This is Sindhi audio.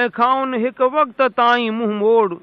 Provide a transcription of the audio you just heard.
۽ کائن هڪ وقت تائين منهن موڙ.